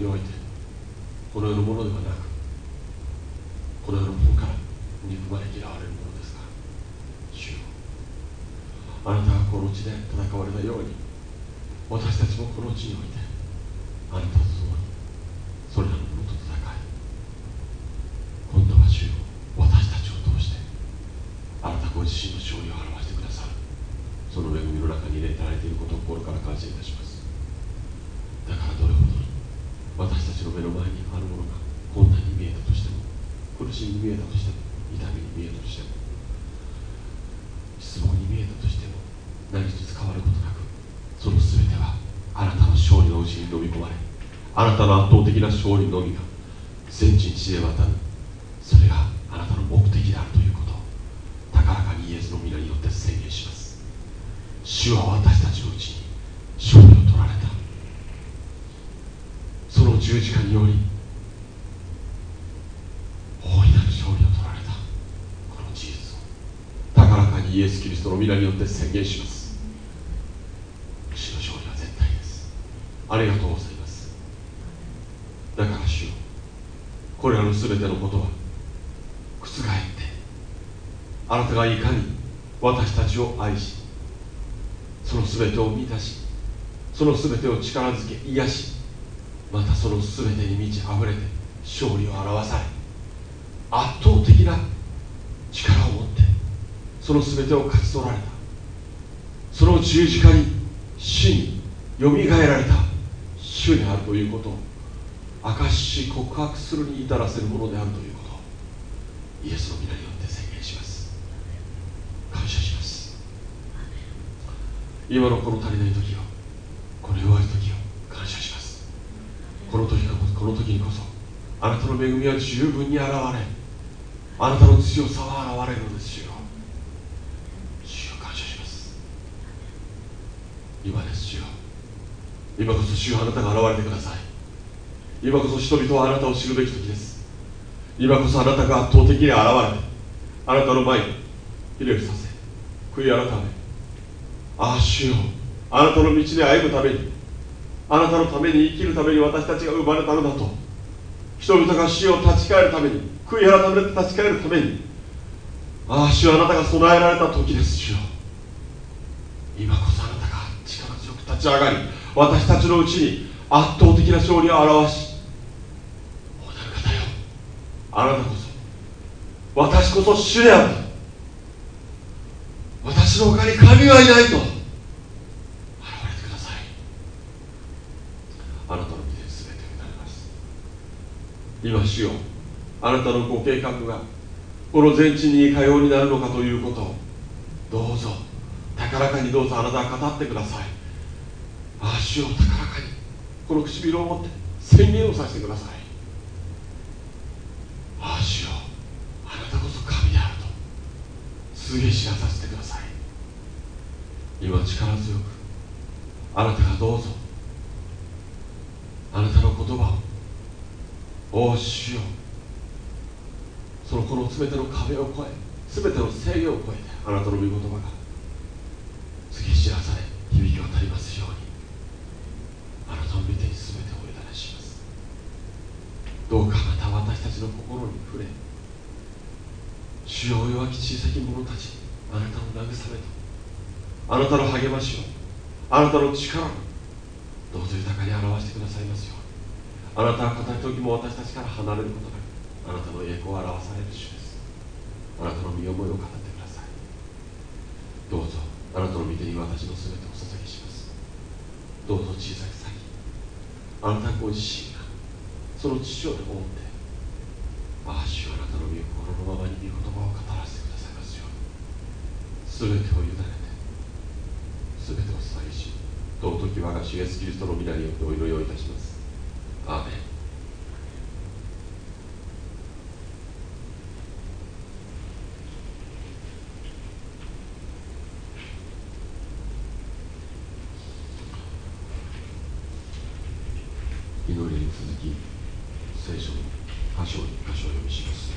においてこの世のものではなくこの世のものから憎まれ嫌われるものですが主よ。あなたがこの地で戦われたように私たちもこの地においてあなたと共にそれらのものと戦い今度は主よ私たちを通してあなたご自身の勝利を表してくださるその恵みの中に入れられていることを心から感謝いたしますだからどれほどに私たちの目の前にあるものが困難に見えたとしても苦しみに見えたとしても痛みに見えたとしても失望に見えたとしても何一つ変わることなくその全てはあなたの勝利のうちに飲み込まれあなたの圧倒的な勝利のみが全人知で渡る。それがあなたの目的であるということ。を高らかにイエスの皆によって宣言します。主は私たちのうちに勝利を取られた。その十字架により大いなる勝利を取られた。この事実を。高らかにイエス・キリストの皆によって宣言します。主の勝利は絶対です。ありがとうございますだから主よこれらの全てのことは覆ってあなたがいかに私たちを愛しその全てを満たしその全てを力づけ癒しまたその全てに満ち溢れて勝利を表され圧倒的な力を持ってその全てを勝ち取られた。その十字架に死によみがえられた主であるということを証し告白するに至らせるものであるということイエスの皆によって宣言します感謝します今のこの足りない時をこの弱い時を感謝します。この時この時にこそあなたの恵みは十分に現れあなたの強さは現れるのですよ。主を感謝します。今です主よ。今こそ主よあなたが現れてください。今こそ人々はあなたを知るべき時です。今こそあなたが圧倒的に現れてあなたの前にひれ伏させ悔い改めああ主よ。あなたの道で歩むためにあなたのために生きるために私たちが生まれたのだと。人々が死を立ち返るために悔い改めて立ち返るために。ああ主よあなたが備えられた時です主よ。今こそあなたが力強く立ち上がり私たちのうちに圧倒的な勝利を表しおなる方よ。あなたこそ私こそ主である。の他に神はいないと。現れてください。あなたの御手に全てを委ねます。今主よ。あなたのご計画がこの全地にいかようになるのかということを。どうぞ。高らかにどうぞあなたは語ってください。ああ主よ高らかに。この唇を持って宣言をさせてください。ああ主よ。あなたこそ神であると。告げ知らさせてください。今力強くあなたがどうぞ。あなたの言葉をお主よそのこの全ての壁を越え全ての制御を越えてあなたの御言葉が告げ知らされ響き渡りますようにあなたの御手に全てをお委ねします。どうかまた私たちの心に触れ主よ弱き小さき者たちあなたの慰めと。あなたの励ましをあなたの力をどうぞ豊かに表してくださいますように。あなたは語る時も私たちから離れることなくあなたの栄光を表される主です。あなたの身思いを語ってください。どうぞあなたの御手に私の全てを捧げします。どうぞ小さきあなたご自身がその父を思ってああ主よあなたの御心のままに御言葉を語らせてくださいますように。全てを委ね尊き我が主イエスキリストの皆によってお祈りをいたします。アーメンに続き聖書の箇所に箇所を読みします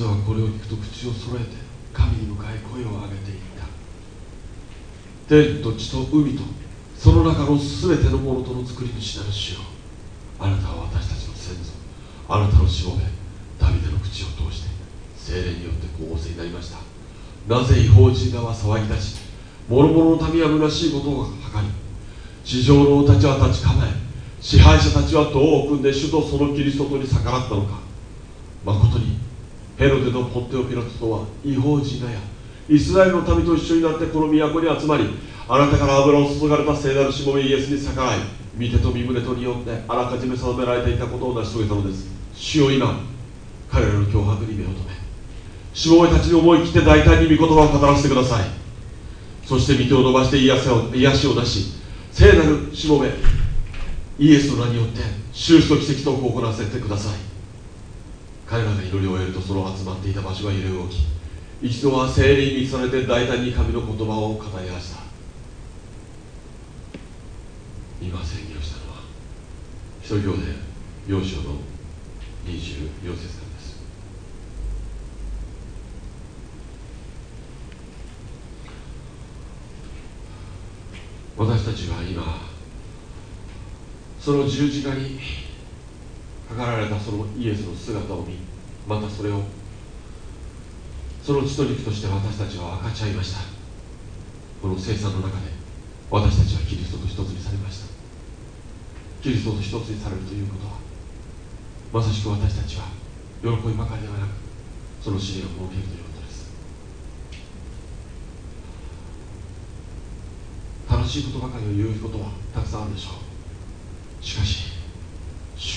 一度はこれを聞くと口を揃えて神に向かい声を上げていった。天と地と海とその中の全てのものとの作り主なる主よあなたは私たちの先祖。あなたのしもべダビデの口を通して精霊によってこう仰せになりました。なぜ違法人らは騒ぎ出し諸々の民は虚しいことを図り地上の王たちは立ち構え支配者たちは党を組んで主とそのキリストとに逆らったのか。誠にヘロデとポッテオピラトとは違法人らや。イスラエルの民と一緒になってこの都に集まりあなたから油を注がれた聖なるしもべイエスに逆らい見てと身胸とによってあらかじめ定められていたことを成し遂げたのです。主よ今彼らの脅迫に目を留めしもべたちに思い切って大胆に御言葉を語らせてください。そして御手を伸ばして癒せを癒しを出し聖なるしもべイエスの名によって収支と奇跡とを行わせてください。彼らが祈りを終えるとその集まっていた場所が揺れ動き一度は精霊に満ちされて大胆に神の言葉を語り出した。今宣言をしたのは一人行で幼少の24節からです。私たちは今その十字架にかかられたそのイエスの姿を見またそれをその血と肉として私たちは分かち合いました。この生産の中で私たちはキリストと一つにされました。キリストと一つにされるということはまさしく私たちは喜びばかりではなくその試練を設けるということです。楽しいことばかりを言うことはたくさんあるでしょう。しかし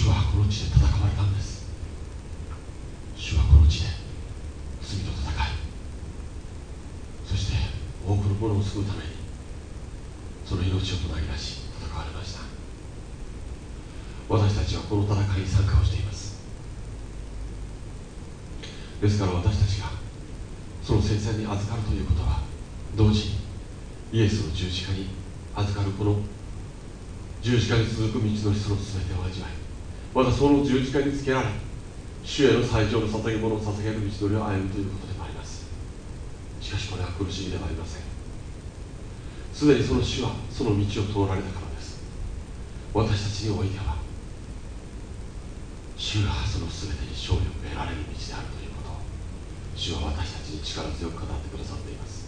主はこの地で戦われたんです。主はこの地で罪と戦いそして多くの者を救うためにその命を投げ出し戦われました。私たちはこの戦いに参加をしています。ですから私たちがその戦線に預かるということは同時にイエスの十字架に預かるこの十字架に続く道のりその全てを味わいまたその十字架につけられ主への最上の捧げ物を捧げる道のりを歩むということでもあります。しかしこれは苦しみではありません。すでにその主はその道を通られたからです。私たちにおいては主がその全てに勝利を得られる道であるということを主は私たちに力強く語ってくださっています。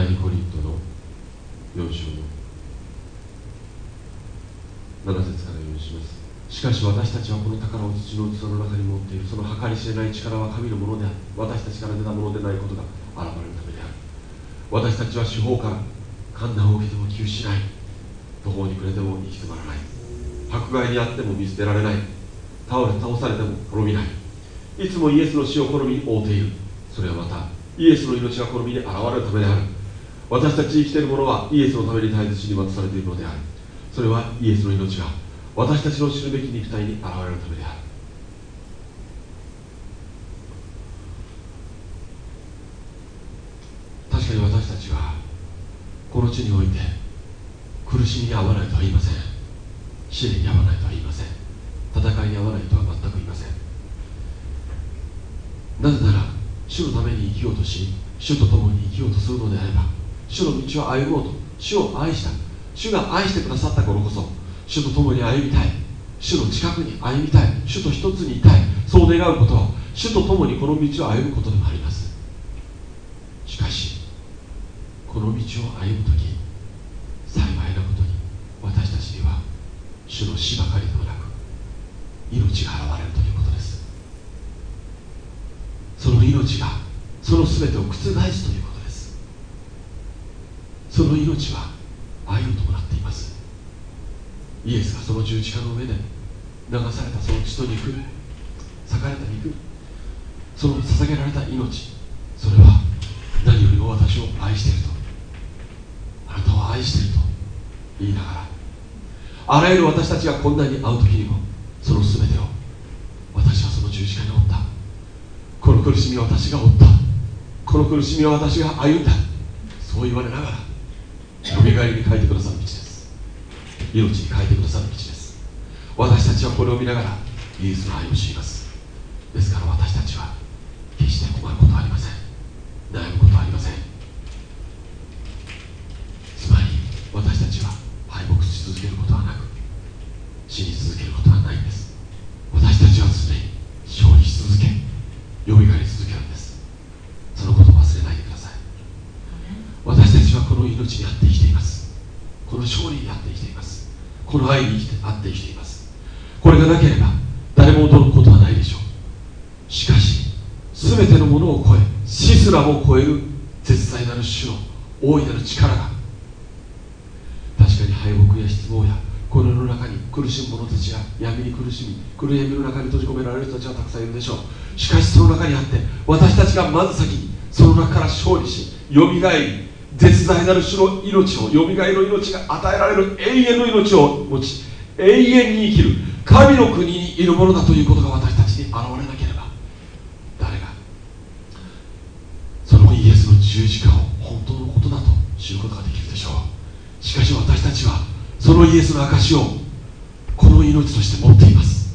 第2コリントの4章の。7節から読みします。しかし私たちはこの宝を土の器の中に持っている。その計り知れない力は神のものである。私たちから出たものでないことが現れるためである。私たちは司法から観難を受けても窮しない。途方に暮れても行き詰まらない。迫害にあっても見捨てられない。倒れ倒されても滅びない。いつもイエスの死を好みに覆っている。それはまたイエスの命が好みに現れるためである。私たち生きている者はイエスのために大切に渡されているのである。それはイエスの命が私たちの知るべき肉体に現れるためである。確かに私たちはこの地において苦しみに遭わないとは言いません。試練に遭わないとは言いません。戦いに遭わないとは全く言いません。なぜなら主のために生きようとし主と共に生きようとするのであれば主の道を歩もうと主を愛した。主が愛してくださった頃こそ主と共に歩みたい。主の近くに歩みたい。主と一つにいたい。そう願うことは主と共にこの道を歩むことでもあります。しかしこの道を歩む時幸いなことに私たちには主の死ばかりではなく命が現れるということです。その命がその全てを覆すということ。ですその命は愛を伴っています。イエスがその十字架の上で流されたその血と肉裂かれた肉その捧げられた命それは何よりも私を愛していると。あなたを愛していると言いながらあらゆる私たちが困難に遭う時にもその全てを私はその十字架に負った。この苦しみは私が負った。この苦しみは私が歩んだ。そう言われながらよみがえりに変えてくださる道です。命に変えてくださる道です。私たちはこれを見ながらイエスの愛を知ります。ですから私たちは決して困ることはありません悩むことはありませんつまり私たちは敗北し続けることはなく死に続けることはないんです私たちは常に勝利し続けよみがえり続けるんですそのことを忘れないでください私たちはこの命にあって生きていますこの勝利にあって生きていますこの愛にあって生きていますこれがなければ誰も驚くことはないでしょうしかし全てのものを超え死すらも超える絶大なる主の大いなる力が確かに敗北や失望やこの世の中に苦しむ者たちや闇に苦しみ暗闇の中に閉じ込められる人たちはたくさんいるでしょう。しかしその中にあって私たちがまず先にその中から勝利しよみがえり絶大なる主の命をよみがえりの命が与えられる永遠の命を持ち永遠に生きる神の国にいるものだということが私たちに現れなければ誰がそのイエスの十字架を本当のことだと知ることができるでしょう。しかし私たちはそのイエスの証しをこの命として持っています。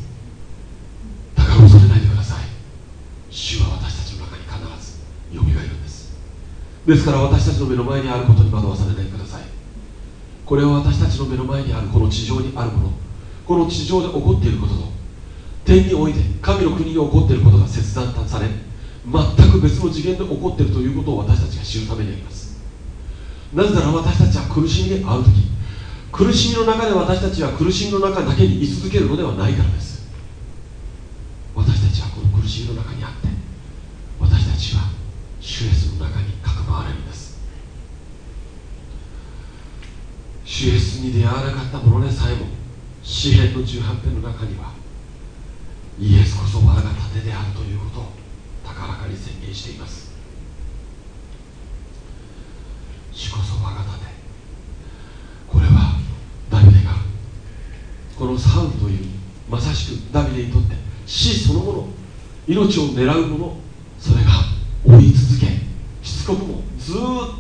だから恐れないでください。主は私たちの中に必ずよみがえるんです。ですから私たちの目の前にあることに惑わされないでください。これは私たちの目の前にあるこの地上にあるもの。この地上で起こっていることと。天において神の国に起こっていることが切断され全く別の次元で起こっているということを私たちが知るためにあります。なぜなら私たちは苦しみに遭う時苦しみの中で私たちは苦しみの中だけに居続けるのではないからです。私たちはこの苦しみの中にあって私たちは主イエスの中にかくまわれるんです。主イエスに出会わなかった者でさえも詩篇の18編の中にはイエスこそ我が盾であるということを高らかに宣言しています。主こそ我が盾これはダビデがこのサウルというまさしくダビデにとって死そのもの命を狙うものそれが追い続けしつこくもずっ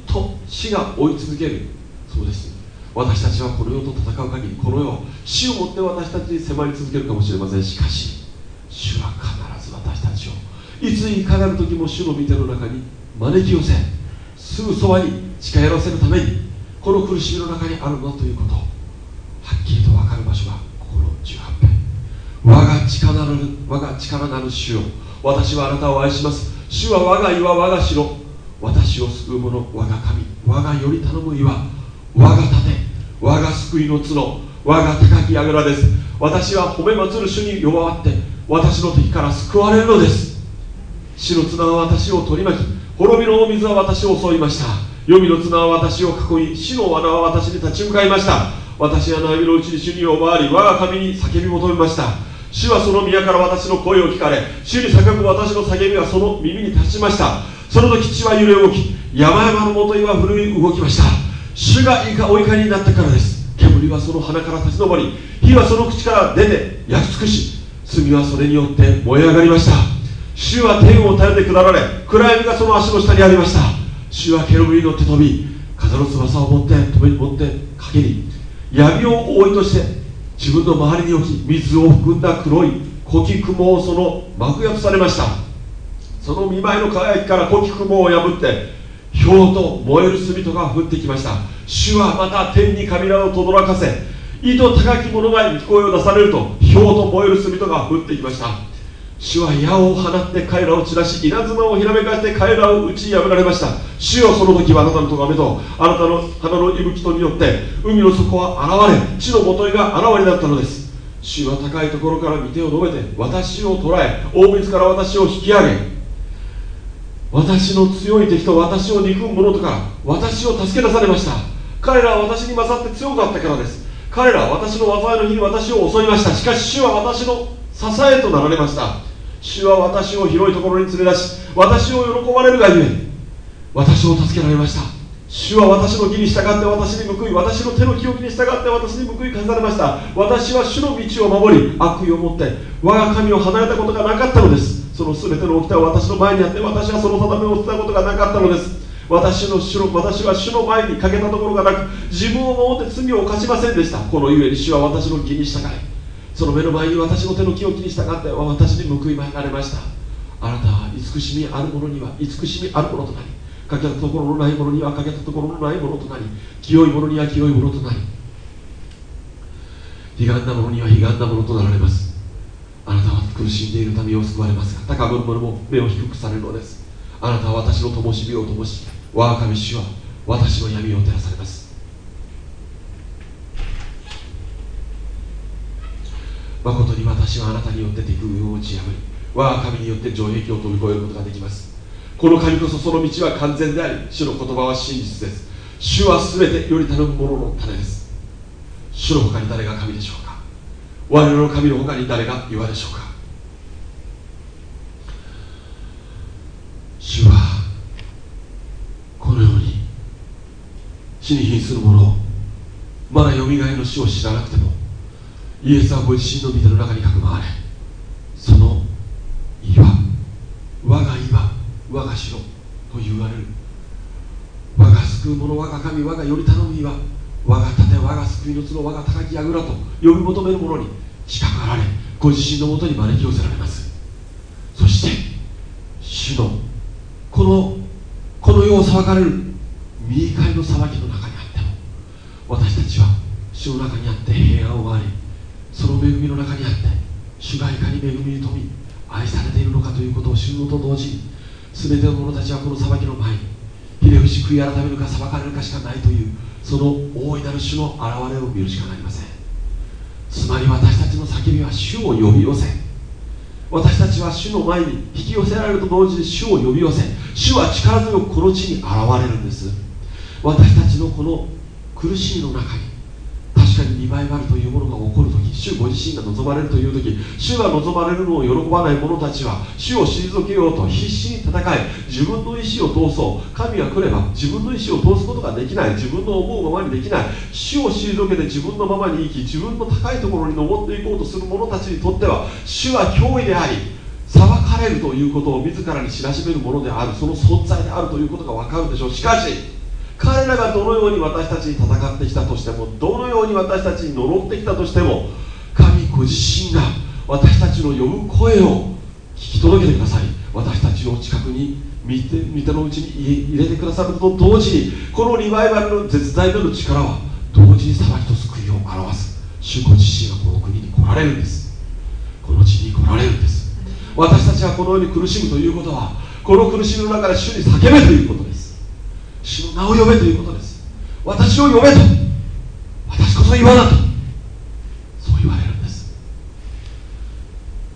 と死が追い続ける。そうです。私たちはこの世と戦う限りこの世は死をもって私たちに迫り続けるかもしれません。しかし主は必ず私たちをいついかなる時も主の御手の中に招き寄せすぐそばに近寄らせるためにこの苦しみの中にあるのということはっきりと分かる場所がここの18編我が力なる我が力なる主よ。私はあなたを愛します。主は我が岩我が城。私を救う者我が神。我がより頼む岩。我が盾。我が救いの角。我が高き櫓です。私は褒め祭る主に弱わって私の敵から救われるのです。死の綱は私を取り巻き滅びの水は私を襲いました。黄泉の綱は私を囲い死の罠は私に立ち向かいました。私は悩みのうちに主に呼ばわり我が神に叫び求めました。主はその宮から私の声を聞かれ主に叫ぶ私の叫びはその耳に達しました。その時地は揺れ動き山々のもとには震い動きました。主がお怒りになったからです。煙はその鼻から立ち上り火はその口から出て焼き尽くし罪はそれによって燃え上がりました。主は天を垂れて下られ暗闇がその足の下にありました。主はケルブに乗って飛び風の翼を持って飛び持って駆けり闇を覆いとして自分の周りに置き水を含んだ黒い古希雲をその幕約されました。その見舞いの輝きから古希雲を破って氷と燃える炭とが降ってきました。主はまた天に雷をとどらかせ意図高き者が聞こえを出されると氷と燃える炭とが降ってきました。主は矢を放って彼らを散らし稲妻をひらめかして彼らを打ち破られました。主よその時はあなたの咎めとあなたの花の息吹とによって海の底は現れ地のもといが現れになったのです。主は高いところから見てを述べて私を捕らえ大水から私を引き上げ私の強い敵と私を憎む者とから私を助け出されました。彼らは私に勝って強かったからです。彼らは私の災いの日に私を襲いました。しかし主は私の支えとなられました。主は私を広いところに連れ出し私を喜ばれるがゆえ私を助けられました。主は私の義に従って私に報い私の手の記憶に従って私に報い返されました。私は主の道を守り悪意を持って我が神を離れたことがなかったのです。その全ての掟は私の前にあって私はその定めを捨てたことがなかったのです。私の主の私は主の前にかけたところがなく自分を守って罪を犯しませんでした。このゆえに主は私の義に従いその目の前に私の手の清きに従って私に報いまいられました。あなたは慈しみある者には慈しみある者となりかけたところのない者にはかけたところのない者となり清い者には清い者となり悲願な者には悲願な者となられます。あなたは苦しんでいる民を救われますが高ぶる者も目を低くされるのです。あなたは私の灯火を灯し我が神主は私の闇を照らされます。誠に私はあなたによって敵軍を打ち破り我が神によって城壁を飛び越えることができます。この神こそその道は完全であり主の言葉は真実です。主は全てより頼む者の種です。主の他に誰が神でしょうか？我々の神の他に誰が岩でしょうか？主はこのように死に瀕する者まだよみがえの死を知らなくてもイエスはご自身の御手の中にかくまわれ。その岩。我が岩。我が城。と言われる。我が救う者。我が神。我がより頼む岩。我が盾。我が救いの角。我が高き櫓と。呼び求める者に。近くあられ。ご自身のもとに招き寄せられます。そして主のこのこの世を裁かれる。右会の裁きの中にあっても私たちは主の中にあって平安をありその恵みの中にあって主がいかに恵みに富み愛されているのかということを知るのと同時に全ての者たちはこの裁きの前にひれ伏し悔い改めるか裁かれるかしかないというその大いなる主の現れを見るしかなりません。つまり私たちの叫びは主を呼び寄せ私たちは主の前に引き寄せられると同時に主を呼び寄せ主は力強くこの地に現れるんです。私たちのこの苦しみの中に確かにリバイバルというものが起こる主ご自身が望まれるというとき主が望まれるのを喜ばない者たちは主を退けようと必死に戦い自分の意思を通そう。神が来れば自分の意思を通すことができない。自分の思うままにできない。主を退けて自分のままに生き自分の高いところに登っていこうとする者たちにとっては主は脅威であり裁かれるということを自らに知らしめるものである。その存在であるということが分かるでしょう。しかし彼らがどのように私たちに戦ってきたとしてもどのように私たちに呪ってきたとしてもご自身が私たちの呼ぶ声を聞き届けてください。私たちの近くに見て見てのうちに入れてくださると同時にこのリバイバルの絶大なる力は同時に裁きと救いを表す。主ご自身がこの国に来られるんです。この地に来られるんです。私たちはこのように苦しむということはこの苦しみの中で主に叫べということです。主の名を呼べということです。私を呼べと私こそ岩だとそう言われるんです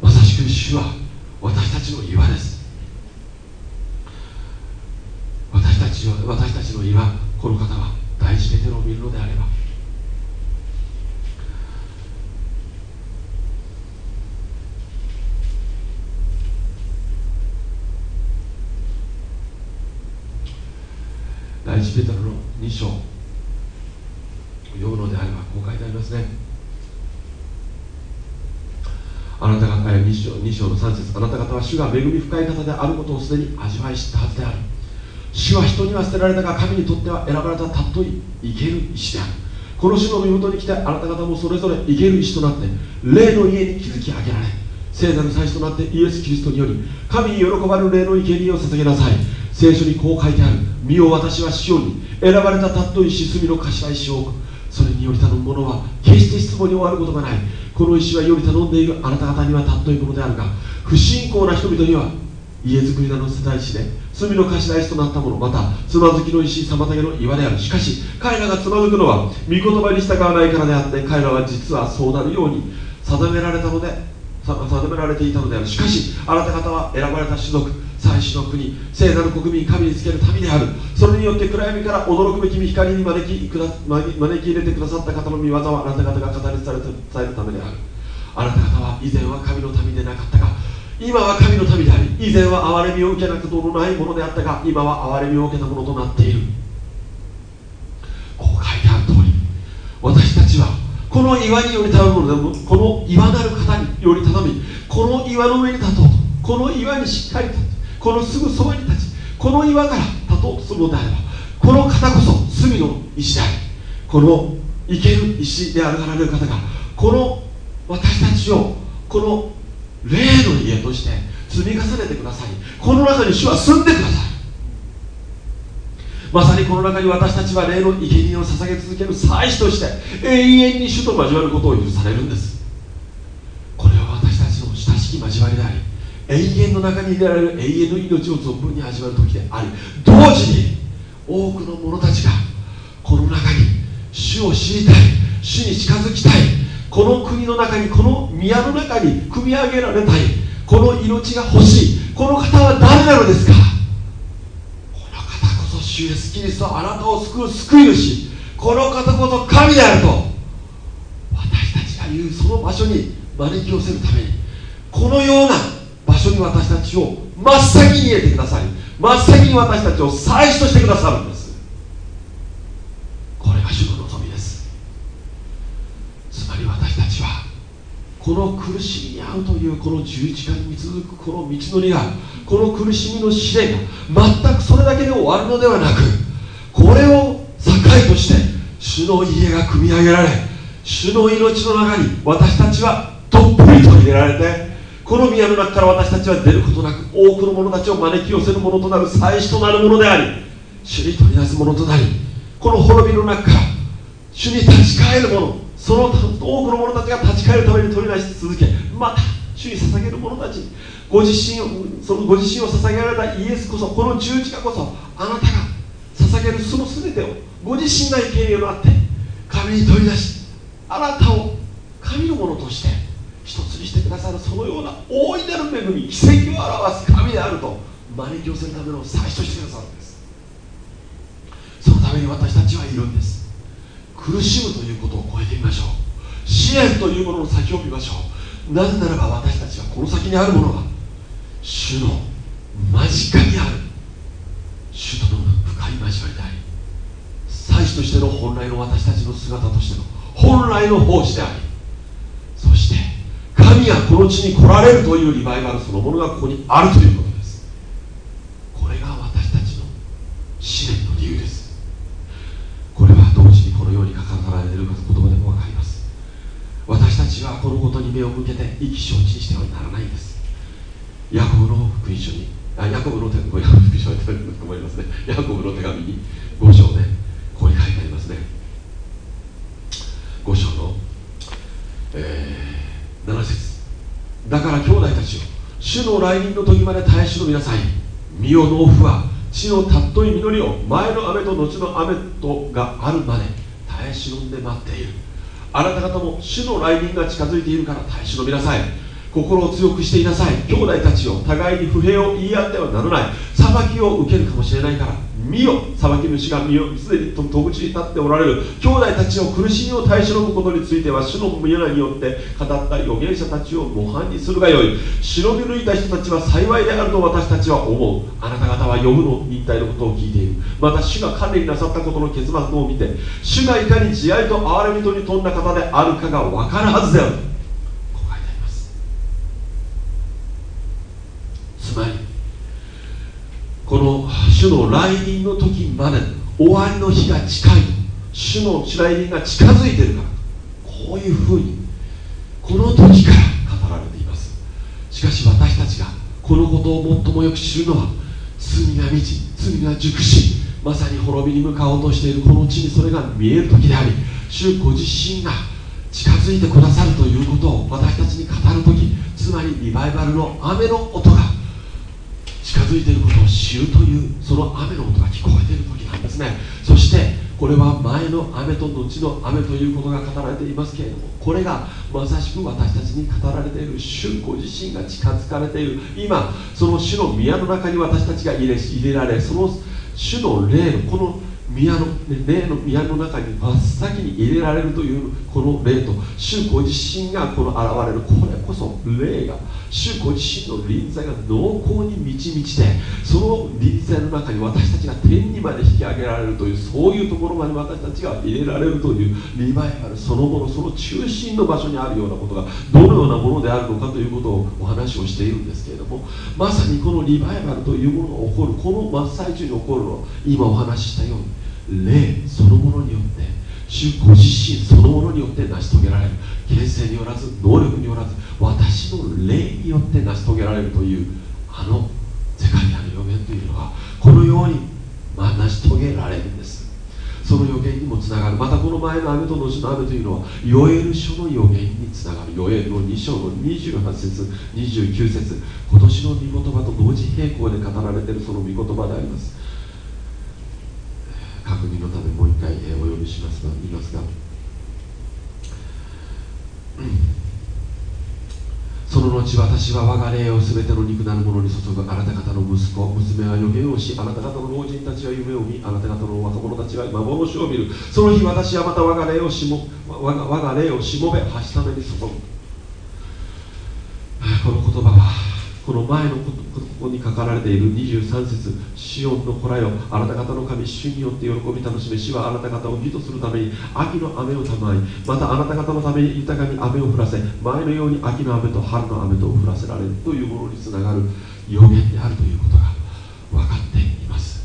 まさしく主は私たちの岩です。私たちは私たちの岩この方は大事でテロを見るのであれば。第一ペテロの2章読むのであればこう書いてありますね。あなた方2章 ,2 章の3節あなた方は主が恵み深い方であることをすでに味わい知ったはずである。主は人には捨てられたが神にとっては選ばれたたっとい生ける石である。この主の身元に来てあなた方もそれぞれ生ける石となって霊の家に築き上げられ聖なる祭司となってイエス・キリストにより神に喜ばれる霊の生贄を捧げなさい。聖書にこう書いてある。身を私はしように選ばれたたっとい石炭の柏石を置く。それにより頼む者は決して質問に終わることがない。この石はより頼んでいる。あなた方にはたっといものであるが不信仰な人々には家づくりなの世代石で罪の頭石となったものまたつまずきの石妨げの岩である。しかし彼らがつまずくのは御言葉に従わないからであって彼らは実はそうなるように定められたので定められていたのである。しかしあなた方は選ばれた種族祭司の国聖なる国民神につける民である。それによって暗闇から驚くべき光に招きくだ招き入れてくださった方の御業はあなた方が語り伝えるためである。あなた方は以前は神の民でなかったが今は神の民であり以前は憐れみを受けなくとのないものであったが今は憐れみを受けたものとなっている。こう書いてある通り私たちはこの岩により頼むのでもこの岩なる方により頼みこの岩の上に立とうとこの岩にしっかり立つこのすぐそばに立ちこの岩から立とうとするのであればこの方こそ隅の石でありこの生ける石であるられる方がこの私たちをこの霊の家として積み重ねてくださいこの中に主は住んでくださいまさにこの中に私たちは霊の生贄を捧げ続ける祭司として永遠に主と交わることを許されるんです。これは私たちの親しき交わりであり永遠の中に入れられる永遠の命を存分に味わう時であり同時に多くの者たちがこの中に主を知りたい主に近づきたいこの国の中にこの宮の中に組み上げられたいこの命が欲しいこの方は誰なのですか？この方こそ主イエスキリストあなたを救う救い主この方こそ神であると私たちが言うその場所に招き寄せるためにこのような場所に私たちを真っ先に入れてください。真っ先に私たちを祭司としてくださるんです。これが主の望みです。つまり私たちはこの苦しみに遭うというこの十字架に続くこの道のりがこの苦しみの試練が全くそれだけで終わるのではなくこれを境として主の家が組み上げられ主の命の中に私たちはどっぷりと入れられてこの宮の中から私たちは出ることなく多くの者たちを招き寄せるものとなる祭司となるものであり主に取り出すものとなりこの滅びの中から主に立ち返る者その多くの者たちが立ち返るために取り出し続けまた主に捧げる者たちご自身をそのご自身を捧げられたイエスこそこの十字架こそあなたが捧げるその全てをご自身が生贄となって神に取り出しあなたを神のものとして一つにしてくださるそのような大いなる恵み奇跡を表す神であると招き寄せるための祭司としてくださるんです。そのために私たちはいるんです。苦しむということを超えてみましょう。支援というものの先を見ましょう。なぜならば私たちはこの先にあるものが主の間近にある。主との深い交わりであり祭司としての本来の私たちの姿としての本来の奉仕であり神がこの地に来られるというリバイバルそのものがここにあるということです。これが私たちの試練の理由です。これは同時にこのように書かれている言葉でも分かります。私たちはこのことに目を向けて意気承知してはならないんです。ヤコブの福音書にあヤコブの手紙福音書に思いますね。ヤコブの手紙に5章でここに書いてありますね。5章の、えー7節だから兄弟たちよ主の来臨の時まで耐え忍びなさい身を農夫は地のたっとい実りを前の雨と後の雨とがあるまで耐え忍んで待っている。あなた方も主の来臨が近づいているから耐え忍びなさい心を強くしていなさい。兄弟たちを互いに不平を言い合ってはならない。裁きを受けるかもしれないから見よ裁き主が身をすでに戸口に立っておられる。兄弟たちの苦しみを耐え忍ぶことについては主の皆によって語った預言者たちを模範にするがよい。忍び抜いた人たちは幸いであると私たちは思う。あなた方は呼ぶの引退のことを聞いている。また主が管理なさったことの結末を見て主がいかに慈愛と憐れみとに富んだ方であるかが分かるはずである。つまりこの主の来臨の時まで終わりの日が近い。主の来臨が近づいているから。こういうふうにこの時から語られています。しかし私たちがこのことを最もよく知るのは罪が満ち罪が熟しまさに滅びに向かおうとしているこの地にそれが見える時であり主ご自身が近づいてくださるということを私たちに語る時つまりリバイバルの雨の音が近づいていることを知るというその雨の音が聞こえている時なんですね。そしてこれは前の雨と後の雨ということが語られていますけれどもこれがまさしく私たちに語られている主ご自身が近づかれている。今その主の宮の中に私たちが入れ入れられその主の霊のこの宮の霊の宮の中に真っ先に入れられるというこの霊と主ご自身がこの現れる。これこそ霊が主ご自身の臨在が濃厚に満ち満ちてその臨在の中に私たちが天にまで引き上げられるというそういうところまで私たちが入れられるというリバイバルそのものその中心の場所にあるようなことがどのようなものであるのかということをお話をしているんですけれどもまさにこのリバイバルというものが起こるこの真っ最中に起こるのは今お話ししたように霊そのものによって。主ご自身そのものによって成し遂げられる権勢によらず能力によらず私の霊によって成し遂げられるというあの世界にある予言というのはこのように、まあ、成し遂げられるんです。その予言にもつながる。またこの前の雨と後の雨というのはヨエル書の予言につながるヨエルの2章の28節29節今年の御言葉と同時並行で語られているその御言葉であります。確認のためもう一回、えお呼びしますが見ますが、その後私は我が霊を全ての肉なるものに注ぐあなた方の息子娘は予言をしあなた方の老人たちは夢を見あなた方の若者たちは幻を見るその日私はまた我が霊をしも我が我が霊をしもべはしために注ぐ。この言葉はこの前の言葉ここに書かられている23節シオンの子らよあなた方の神主によって喜び楽しめ主はあなた方を義とするために秋の雨をたまいまたあなた方のために豊かに雨を降らせ前のように秋の雨と春の雨と降らせられるというものにつながる予言であるということが分かっています。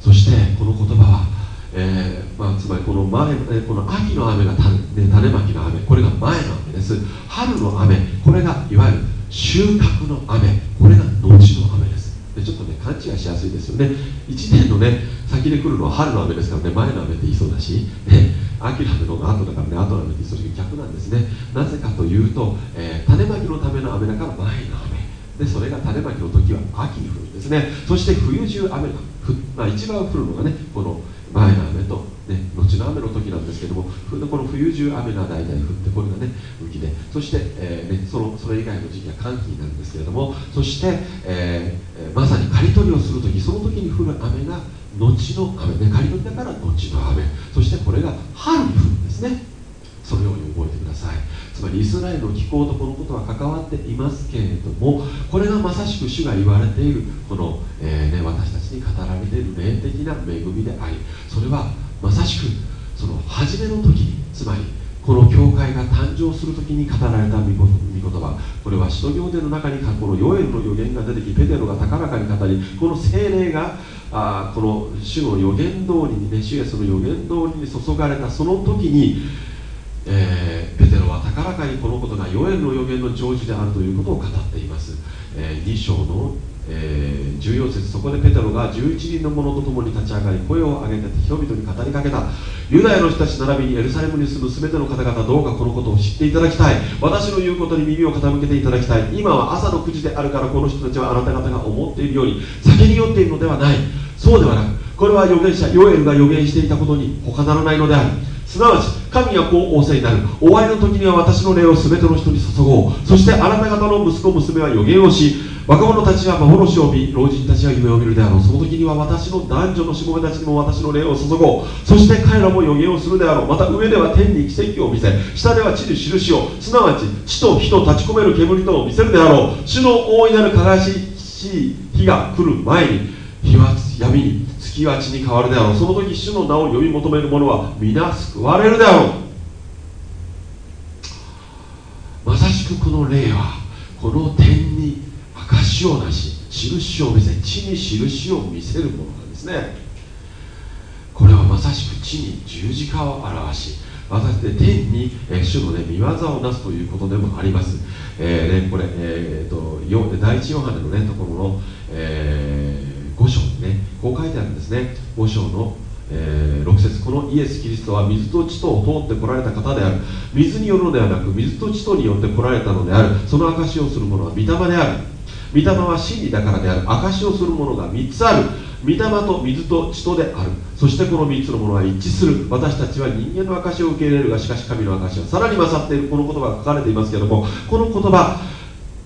そしてこの言葉はえーまあ、つまりこの前この秋の雨が種,、ね、種まきの雨これが前の雨です。春の雨これがいわゆる収穫の雨。これが後の雨です。でちょっとね勘違いしやすいですよね。1年のね先で来るのは春の雨ですからね前の雨って言いそうだし、ね、秋の雨の後だからね後の雨って言いそうだけど逆なんですね。なぜかというと、えー、種まきのための雨だから前の雨。でそれが種まきの時は秋に降るんですね。そして冬中雨が降、まあ、一番降るのがねこの前の雨と、ね、後の雨の時なんですけどもこの冬中雨が大体降ってこれがね雨季で。そして、えーね、そのそれ以外の時期は寒気になるんですけれどもそして、えー、まさに刈り取りをする時その時に降る雨が後の雨ね。刈り取りだから後の雨。そしてこれが春に降るんですね。そのように覚えてください。つまりイスラエルの気候とこのことは関わっていますけれどもこれがまさしく主が言われているこの、えーね、私たちに語られている霊的な恵みでありそれはまさしくその初めの時につまりこの教会が誕生する時に語られた御言葉これは使徒行伝の中にこのヨエルの予言が出てきペテロが高らかに語りこの精霊があこの主の予言通りにね主イエスの予言通りに注がれたその時にえー、ペテロは高らかにこのことがヨエルの予言の成就であるということを語っています、えー、2章の、えー、14節そこでペテロが11人の者と共に立ち上がり声を上げて人々に語りかけた。ユダヤの人たち並びにエルサレムに住む全ての方々どうかこのことを知っていただきたい。私の言うことに耳を傾けていただきたい。今は朝の9時であるからこの人たちはあなた方が思っているように酒に酔っているのではない。そうではなくこれは預言者ヨエルが予言していたことに他ならないのである。すなわち神はこう仰せになる。終わりの時には私の霊を全ての人に注ごう。そしてあなた方の息子娘は予言をし若者たちは幻を見老人たちは夢を見るであろう。その時には私の男女のしもべたちにも私の霊を注ごう。そして彼らも予言をするであろう。また上では天に奇跡を見せ下では地に印をすなわち地と火と立ち込める煙とを見せるであろう。主の大いなる輝しい日が来る前に日は闇に月は地に変わるであろう。その時主の名を呼び求める者は皆救われるであろう。まさしくこの霊はこの天に証をなし印を見せ地に。印を見せるものなんですねこれはまさしく地に。十字架を表し私で天に、え主の、ね、見業をなすということでもあります、えーね、これ、えーと、第一ヨハネの、ね、ところの、えー5章に。ねこう書いてあるんですね5章の、えー、6節このイエス・キリストは水と地とを通ってこられた方である水に。よるのではなく水と地とに。よって来られたのであるその証しをする者は御霊である御霊は真理だからである。証しをする者が3つある。御霊と水と血とである。そしてこの3つのものは一致する。私たちは人間の証を受け入れるがしかし神の証は。さらに勝っているこの言葉が書かれていますけどもこの言葉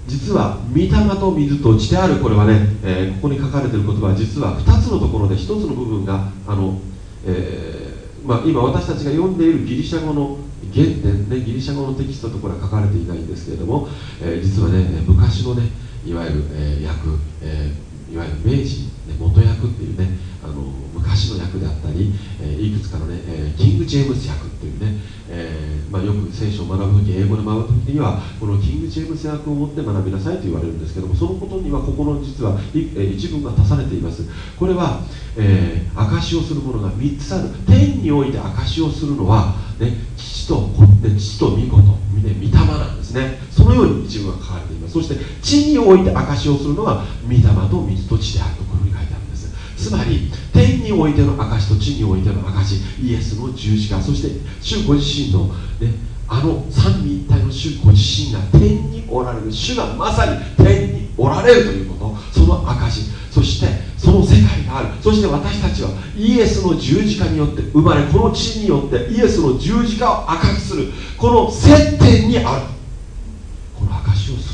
実は御霊と水と血である。これはね、えー、ここに書かれている言葉は実は2つのところで1つの部分があの、えー、まあ、今私たちが読んでいるギリシャ語の原点ねギリシャ語のテキストところは書かれていないんですけれども、えー、実はね昔のねいわゆる、えー、訳、えー、いわゆる明治、ね、元訳っていうねあの昔の訳であったり、え、いくつかのね、え、キング・ジェームズ訳というね、えまあ、よく聖書を学ぶ時英語で学ぶ時にはこのキング・ジェームズ訳を持って学びなさいと言われるんですけどもそのことにはここの実はえ一文が足されています。これは、え、証しをするものが3つある。天において証しをするのは、ね、父と子、ね、父と御子と、ね、御霊なんですね。そのように一文が書かれています。そして地において証しをするのが御霊と水と地であるところに書いてあるんです。つまり天においての証と地においての証イエスの十字架そして主ご自身の、ね、あの三位一体の主ご自身が天におられる主がまさに天におられるということその証そしてその世界がある。そして私たちはイエスの十字架によって生まれこの地によってイエスの十字架を証しするこの接点にある。この証をする。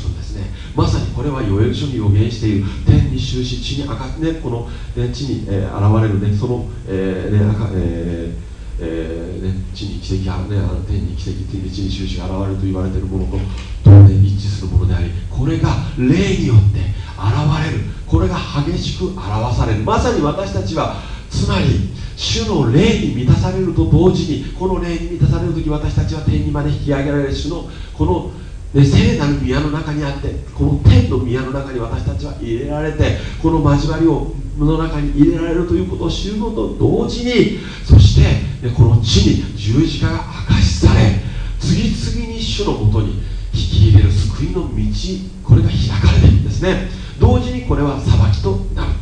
まさにこれはヨエル書に予言している。天に終し地に赤ねこの、ね、地に、えー、現れるね。その、えーね赤えーえーね、地に奇跡あ、ね、あの天に奇跡天に地に終始現れると言われているものとと、ね、一致するものでありこれが霊によって現れる。これが激しく表される。まさに私たちはつまり主の霊に満たされると同時にこの霊に満たされる時私たちは天にまで引き上げられる。主のこので聖なる宮の中にあってこの天の宮の中に私たちは入れられてこの交わりをの中に入れられるということを知るのと同時にそしてこの地に十字架が明かしされ次々に主のもとに引き入れる救いの道これが開かれているんですね。同時にこれは裁きとなる。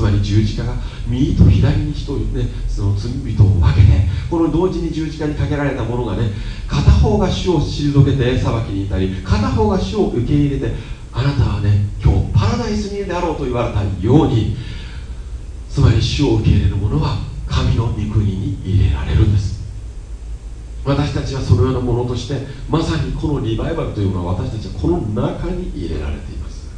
つまり十字架が右と左に人をねその罪人を分けてこの同時に十字架にかけられたものがね片方が主を退けて裁きにいたり片方が主を受け入れてあなたはね今日パラダイスにいるであろうと言われたようにつまり主を受け入れる者は神の御国に入れられるんです。私たちはそのようなものとしてまさにこのリバイバルというものは私たちはこの中に入れられています。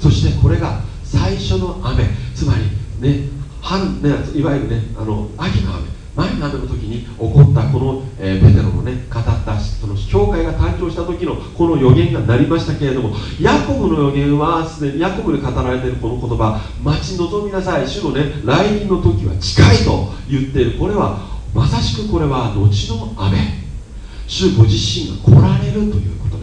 そしてこれが最初の雨つまりね春ねいわゆるねあの秋の雨前の雨の時に起こったこの、えー、ペテロのね語ったその教会が誕生した時のこの予言がなりましたけれどもヤコブの予言はすでにヤコブで語られているこの言葉待ち望みなさい主のね来臨の時は近いと言っている。これはまさしくこれは後の雨。主ご自身が来られるということ。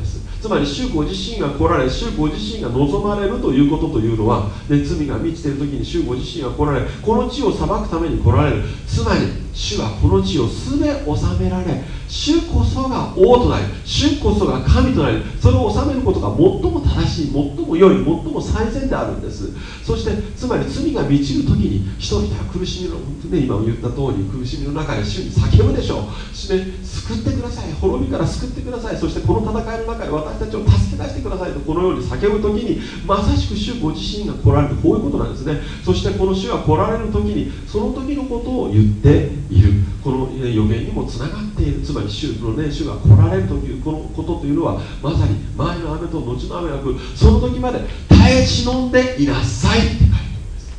つまり主ご自身が来られ主ご自身が望まれるということというのは、ね、罪が満ちている時に主ご自身が来られこの地を裁くために来られる。つまり主はこの地をすべ治められ主こそが王となり主こそが神となりそれを治めることが最も正しい最も良い最も最善であるんです。そしてつまり罪が満ちる時に人々は苦しみの、ね、今言った通り苦しみの中で主に叫ぶでしょう。主ね救ってください。滅びから救ってください。そしてこの戦いの中で私たちを助け出してくださいとこのように叫ぶ時にまさしく主ご自身が来られる。こういうことなんですね。そしてこの主が来られる時にその時のことを言っている。この予言にもつながっている。つまり主のね主が来られるというこのことというのはまさに前の雨と後の雨が来る。その時まで耐え忍んでいなさいって書いてあるんです。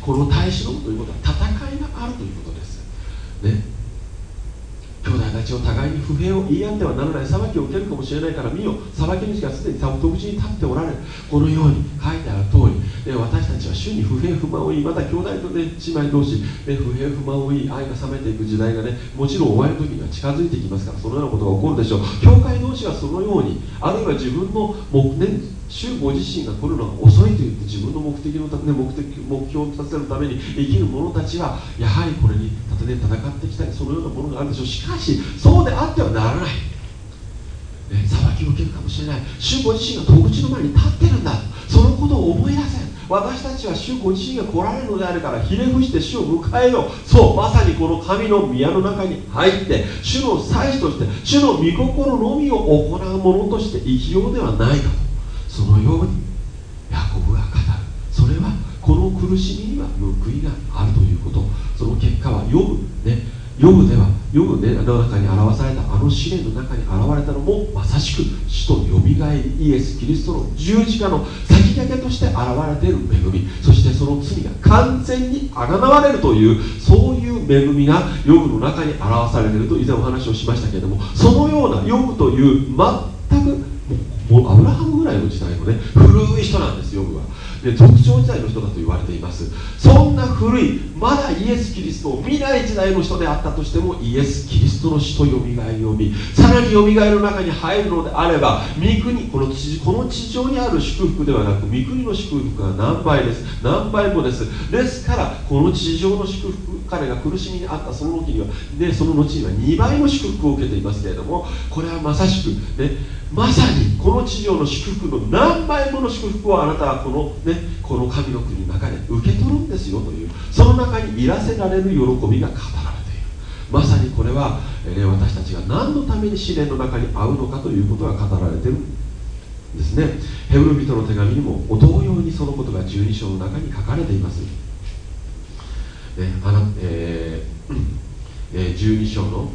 この耐え忍ぶということは戦いがあるということです。ね。兄弟たちを互いに不平を言い合ってはならない裁きを受けるかもしれないから見よ。裁き主がすでに戸口に立っておられる。このように書いてある通りで私たちは主に不平不満を言いまた兄弟と、ね、姉妹同士、ね、不平不満を言い愛が冷めていく時代がねもちろん終わる時には近づいてきますからそのようなことが起こるでしょう。教会同士はそのようにあるいは自分の目、ね、主ご自身が来るのが遅いと言って自分の目的のため、目的目標を立てるために生きる者たちはやはりこれに戦ってきたりそのようなものがあるでしょうしかしそうであってはならない、ね、裁きを受けるかもしれない。主ご自身が戸口の前に立ってるんだ。そのことを思い出せ私たちは主ご自身が来られるのであるからひれ伏して主を迎えよう。そうまさにこの神の宮の中に入って主の祭司として主の御心のみを行う者として生きようではないかと。そのようにヤコブが語る。それはこの苦しみには報いがあるということ。その結果は呼ぶね。ヨブではヨブね、の中に表されたあの試練の中に現れたのもまさしく死とよみがえりイエス・キリストの十字架の先駆けとして現れている恵み。そしてその罪が完全にあがなわれるというそういう恵みがヨブの中に表されていると以前お話をしましたけれどもそのようなヨブという全くもうアブラハムぐらいの時代のね古い人なんですヨブは。で族長時代の人だと言われています。そんな古いまだイエス・キリストを見ない時代の人であったとしてもイエス・キリストの死とよみがえりを見さらによみがえりの中に入るのであれば御国この地この地上にある祝福ではなく御国の祝福が何倍です何倍もです。ですからこの地上の祝福彼が苦しみにあったその時にはでその後には2倍の祝福を受けていますけれどもこれはまさしくねまさにこの地上の祝福の何倍もの祝福をあなたはこの,、ね、この神の国の中で受け取るんですよというその中にいらせられる喜びが語られている。まさにこれは、えー、私たちが何のために試練の中に合うのかということが語られているですね。ヘブル人の手紙にも同様にそのことが12章の中に書かれています、ねあなえーえー、12章の、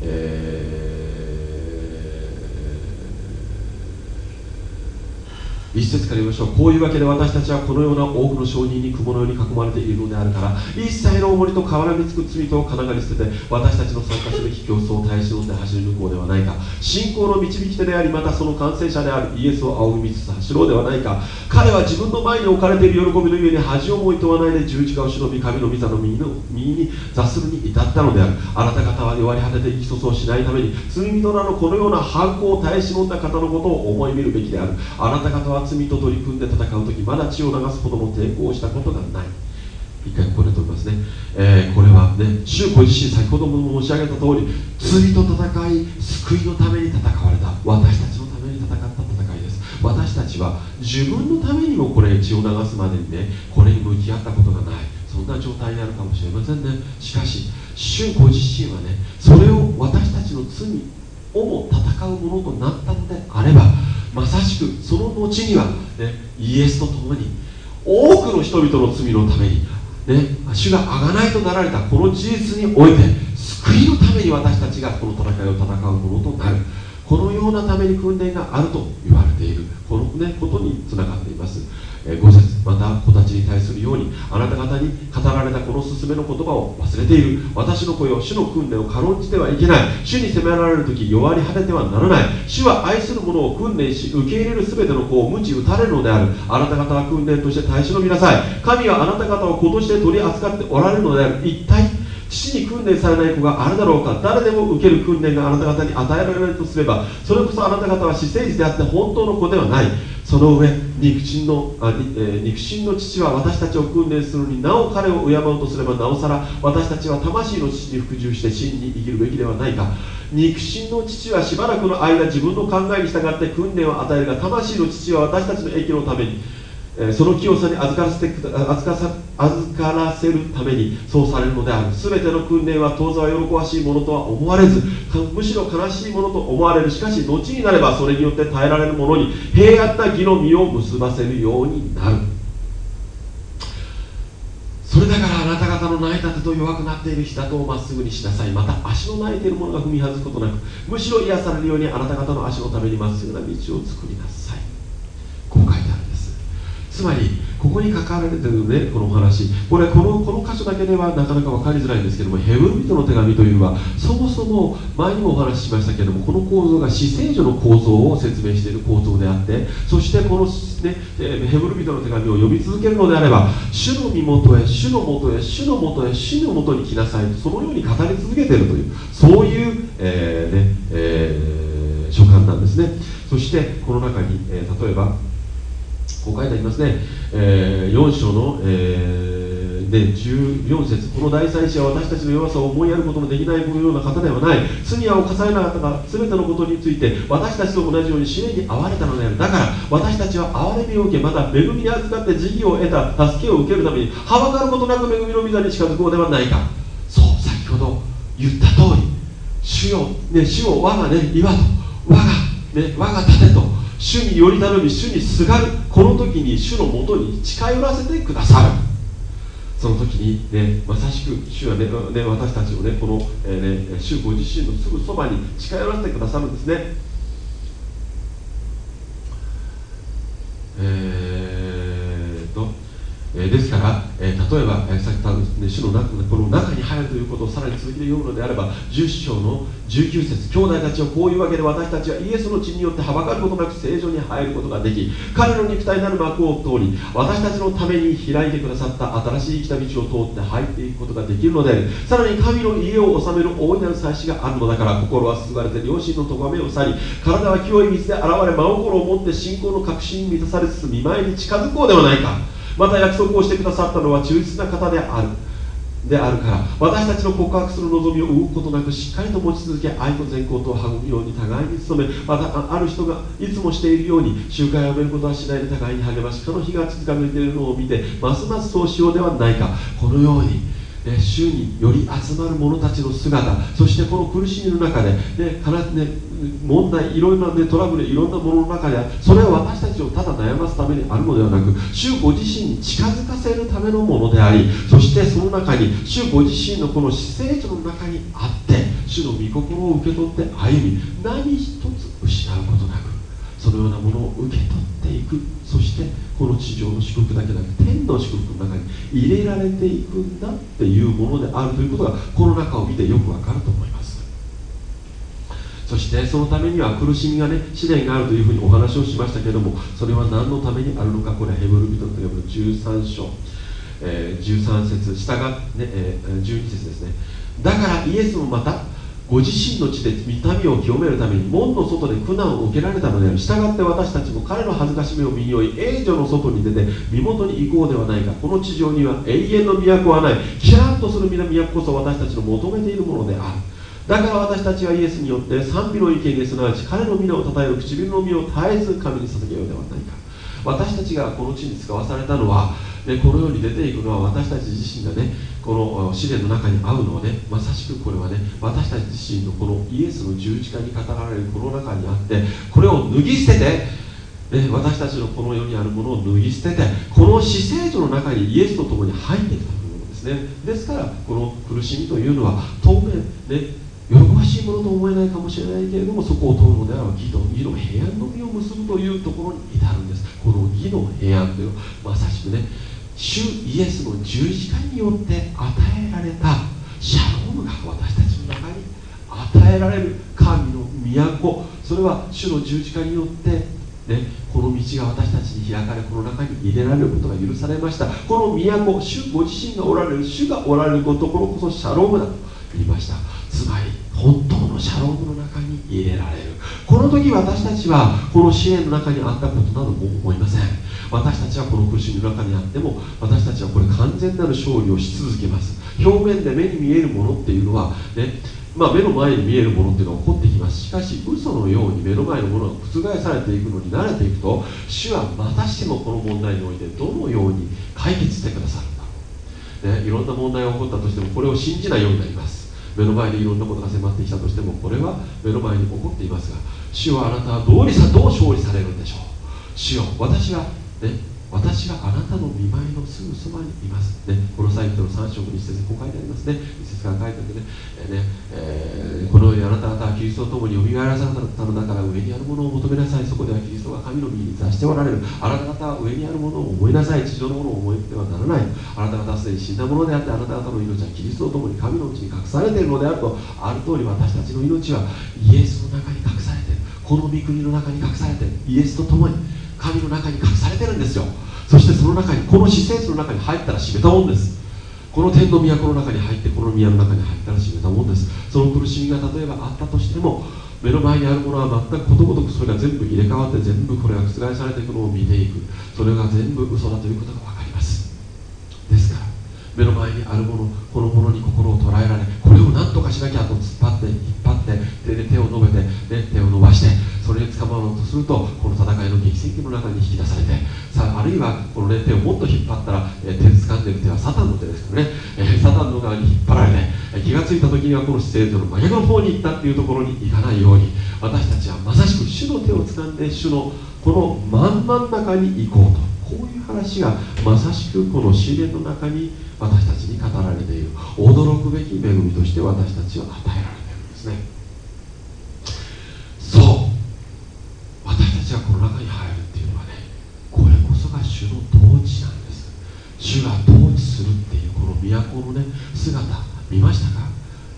えー一節から言いましょう。こういうわけで私たちはこのような多くの証人に雲のように囲まれているのであるから一切の重りと絡みつく罪とを金がり捨てて私たちの参加すべき競争を耐え忍んで走り抜こうではないか。信仰の導き手でありまたその完成者であるイエスを仰ぎ見つつ走ろうではないか。彼は自分の前に置かれている喜びのゆえに恥をもいとわないで十字架を忍び神の御座の右の右に座するに至ったのである。あなた方は弱り果てて生きそをしないために罪人らのこのような反抗を耐え忍んだ方のことを思い見るべきである。あなた方は罪と取り組んで戦う時まだ血を流すほどの抵抗したことがない。一回ここで飛びますね、えー、これはね主ご自身先ほども申し上げた通り罪と戦い救いのために戦われた。私たちのために戦った戦いです。私たちは自分のためにもこれ血を流すまでにねこれに向き合ったことがない。そんな状態になるかもしれませんね。しかし主ご自身はねそれを私たちの罪をも戦うものとなったのであればまさしくその後には、ね、イエスと共に多くの人々の罪のために、ね、主が贖がないとなられたこの事実において救いのために私たちがこの戦いを戦うものとなる。このようなために訓練があると言われている。この、ね、ことにつながっています。5節また子たちに対するようにあなた方に語られたこの勧めの言葉を忘れている。私の声を主の訓練を軽んじてはいけない。主に責められる時弱り果ててはならない。主は愛する者を訓練し受け入れる全ての子を鞭打たれるのである。あなた方は訓練として耐え忍びなさい。神はあなた方を子として取り扱っておられるのである。一体父に訓練されない子があるだろうか。誰でも受ける訓練があなた方に与えられるとすればそれこそあなた方は私生児であって本当の子ではない。その上肉親のあ、えー、肉親の父は私たちを訓練するのになお彼を敬うとすればなおさら私たちは魂の父に服従して真に生きるべきではないか。肉親の父はしばらくの間自分の考えに従って訓練を与えるが魂の父は私たちの益のためにその清さに預からせて預かさ預からせるためにそうされるのである。全ての訓練は当座は喜ばしいものとは思われずむしろ悲しいものと思われる。しかし後になればそれによって耐えられるものに平安な義の実を結ばせるようになる。それだからあなた方の泣いた手と弱くなっている膝とをまっすぐにしなさい。また足の泣いている者が踏み外すことなくむしろ癒されるようにあなた方の足のためにまっすぐな道を作りなさい。つまりここに書かれてるねこのお話。これこのこの箇所だけではなかなか分かりづらいんですけどもヘブル人の手紙というのはそもそも前にもお話ししましたけれどもこの構造が死聖女の構造を説明している構造であってそしてこの、ね、ヘブル人の手紙を読み続けるのであれば主の身元へ主の元へ主の元へ主の元に来なさいとそのように語り続けているというそういう、えーねえー、書簡なんですね。そしてこの中に、えー、例えばこう書いてありますね、えー、4章の、えー、で14節。この大祭司は私たちの弱さを思いやることのできないこのような方ではない。罪は犯されなかったが全てのことについて私たちと同じように試練に遭われたのである。だから私たちは憐れみを受けまた恵みに預かって慈悲を得た助けを受けるためにはばかることなく恵みの御座に近づこうではないか。そう先ほど言った通り主よ、ね、主を我がね岩と我が、ね、我が盾と主により頼み主にすがるこの時に主のもとに近寄らせてくださる。その時に、ね、まさしく主はね、ね、私たちをねこの、えー、ね、主ご自身のすぐそばに近寄らせてくださるんですね。えー、え、ですから、え、例えば、えー、さっき言った、ね、主の中この中に入るということをさらに続きで読むのであれば十四章の19節兄弟たちをこういうわけで私たちはイエスの血によってはばかることなく正常に入ることができ彼の肉体なる幕を通り私たちのために開いてくださった新しい生きた道を通って入っていくことができるのでさらに神の家を治める大いなる祭司があるのだから心は救われて良心の咎めを去り体は清い水で現れ真心を持って信仰の確信に満たされつつ見舞いに近づこうではないか。また約束をしてくださったのは忠実な方である。であるから私たちの告白する望みを生むことなくしっかりと持ち続け愛と善行と育むように互いに努めまたある人がいつもしているように集会をやめることはしないで互いに励ましかの日が続かれているのを見てますますそうしようではないか。このようにね、主により集まる者たちの姿そしてこの苦しみの中で、ねからね、問題いろいろな、ね、トラブルいろんなものの中でそれは私たちをただ悩ますためにあるのではなく主ご自身に近づかせるためのものでありそしてその中に主ご自身のこの姿勢の中にあって主の御心を受け取って歩み何一つ失うことなくそのようなものを受け取ってていく。そしてこの地上の祝福だけなく天の祝福の中に入れられていくんだっていうものであるということがこの中を見てよくわかると思います。そしてそのためには苦しみがね試練があるというふうにお話をしましたけどもそれは何のためにあるのかこれはヘブル人の手紙の13章、えー、13節下が、ねえー、12節ですね。だからイエスもまたご自身の地で見た目を清めるために門の外で苦難を受けられたのである。従って私たちも彼の恥ずかしめを身に負い永女の外に出て身元に行こうではないかこの地上には永遠の都はないキラッとする皆都こそ私たちの求めているものである。だから私たちはイエスによって賛美の意見にすなわち彼の皆を称える唇の実を絶えず神に捧げようではないか。私たちがこの地に使わされたのはでこの世に出ていくのは私たち自身がねこの試練の中に合うのはねまさしくこれはね私たち自身のこのイエスの十字架に語られるこの中にあってこれを脱ぎ捨ててね、私たちのこの世にあるものを脱ぎ捨ててこの死聖女の中にイエスと共に入ってきたものですね。ですからこの苦しみというのは当面ね喜ばしいものと思えないかもしれないけれどもそこを通るのであれば義と義の平安の実を結ぶというところに至るんです。この義の平安というまさしくね主イエスの十字架によって与えられたシャロームが私たちの中に与えられる神の都それは主の十字架によってね、この道が私たちに開かれこの中に入れられることが許されましたこの都主ご自身がおられる主がおられることころこそシャロームだと言いました。つまり本当のシャロームの中に入れられる。この時私たちはこの支援の中にあったことなども思いません。私たちはこの苦しみの中にあっても私たちはこれ完全なる勝利をし続けます。表面で目に見えるものっていうのはねまあ、目の前に見えるものっていうのは起こってきます。しかし嘘のように目の前のものが覆されていくのに慣れていくと主はまたしてもこの問題においてどのように解決してくださるんだ。ろう、ね、いろんな問題が起こったとしてもこれを信じないようになります。目の前でいろんなことが迫ってきたとしてもこれは目の前に起こっていますが主はあなたはどうにさどう勝利されるんでしょう。主よ私はね私はあなたの見舞いのすぐそばにいます、ね、このサイトの3章の一節こう書いてありますね。一節から書いてあってね,、えーねえー、このようにあなた方はキリストと共によみがえらされたのだから上にあるものを求めなさい。そこではキリストが神の身に座しておられる。あなた方は上にあるものを思いなさい。地上のものを思いてはならない。あなた方はすでに死んだものであってあなた方の命はキリストと共に神のうちに隠されているのであると。ある通り私たちの命はイエスの中に隠されている。この御国の中に隠されている。イエスと共に神の中に隠されてるんですよ。そしてその中にこの施設の中に入ったら閉めたもんです。この天の都の中に入ってこの宮の中に入ったら閉めたもんです。その苦しみが例えばあったとしても目の前にあるものは全くことごとくそれが全部入れ替わって全部これが覆されていくのを見ていく。それが全部嘘だということが分かります。ですから目の前にあるものこのものに心を捉えられこれを何とかしなきゃと突っ張って引っ張って手で手を伸べて、ね、手を伸ばしてそれに捕まろうとするとこの戦いの激戦区の中に引き出されてさあるいはこの、ね、手をもっと引っ張ったら、えー、手掴んでる手はサタンの手ですからね、えー、サタンの側に引っ張られて気がついた時にはこの姿勢との真逆の方に行ったっていうところに行かないように私たちはまさしく主の手を掴んで主のこの真ん中に行こうとこういう話がまさしくこの試練の中に私たちに語られている。驚くべき恵みとして私たちは与えられているんですねそう私たちがこの中に入るっていうのはねこれこそが主の統治なんです。主が統治するっていうこの都のね姿見ましたか？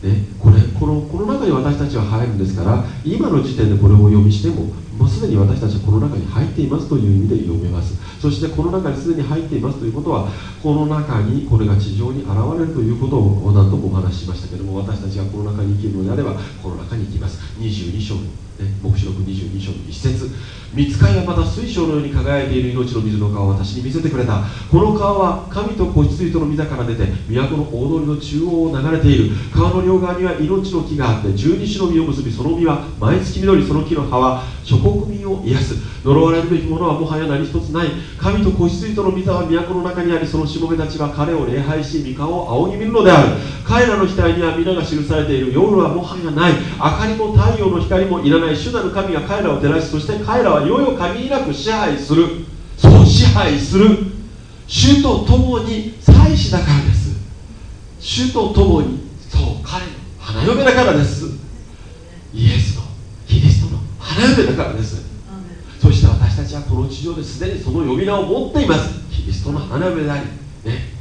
ね、これこのこの中に私たちは入るんですから今の時点でこれを読みしてももうすでに私たちはこの中に入っていますという意味で読めます。そしてこの中にすでに入っていますということはこの中にこれが地上に現れるということを何度もお話ししましたけども私たちがこの中に生きるのであればこの中に行きます。22章ね、黙示録22章の一節。見つかりはまた水晶のように輝いている命の水の川を私に見せてくれた。この川は神と子羊との水から出て都の大通りの中央を流れている。川の両側には命の木があって十二種の実を結びその実は毎月緑その木の葉は諸国民を癒す。呪われるべきものはもはや何一つない。神と子羊との水は都の中にありそのしもべたちは彼を礼拝し御顔を仰ぎ見るのである。彼らの額には皆が記されている。夜はもはやない。明かりも太陽の光もいらない主なる神が彼らを照らしそして彼らは世々限りなく支配する。そう支配する。主と共に祭司だからです。主と共にそう彼の花嫁だからですイエスのキリストの花嫁だからです。そして私たちはこの地上ですでにその呼び名を持っています。キリストの花嫁でありね。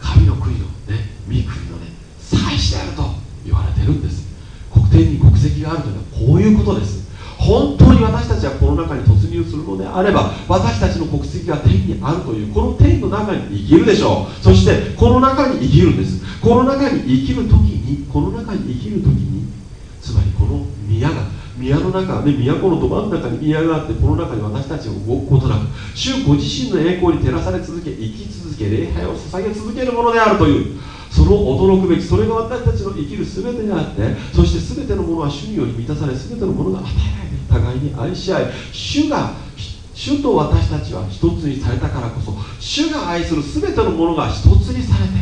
神の国のね御国のね祭司であると言われてるんです。国天に国籍があるというのはこういうことです。本当に私たちはこの中に突入するのであれば私たちの国籍が天にあるというこの天の中に生きるでしょう。そしてこの中に生きるんです。この中に生きる時にこの中に生きる時につまりこの宮が宮の中ね都のど真ん中に宮があってこの中に私たちが動くことなく主ご自身の栄光に照らされ続け生き続け礼拝を捧げ続けるものであるというその驚くべきそれが私たちの生きる全てであってそして全てのものは主により満たされ全てのものが与えられて互いに愛し合い主が主と私たちは一つにされたからこそ主が愛する全てのものが一つにされて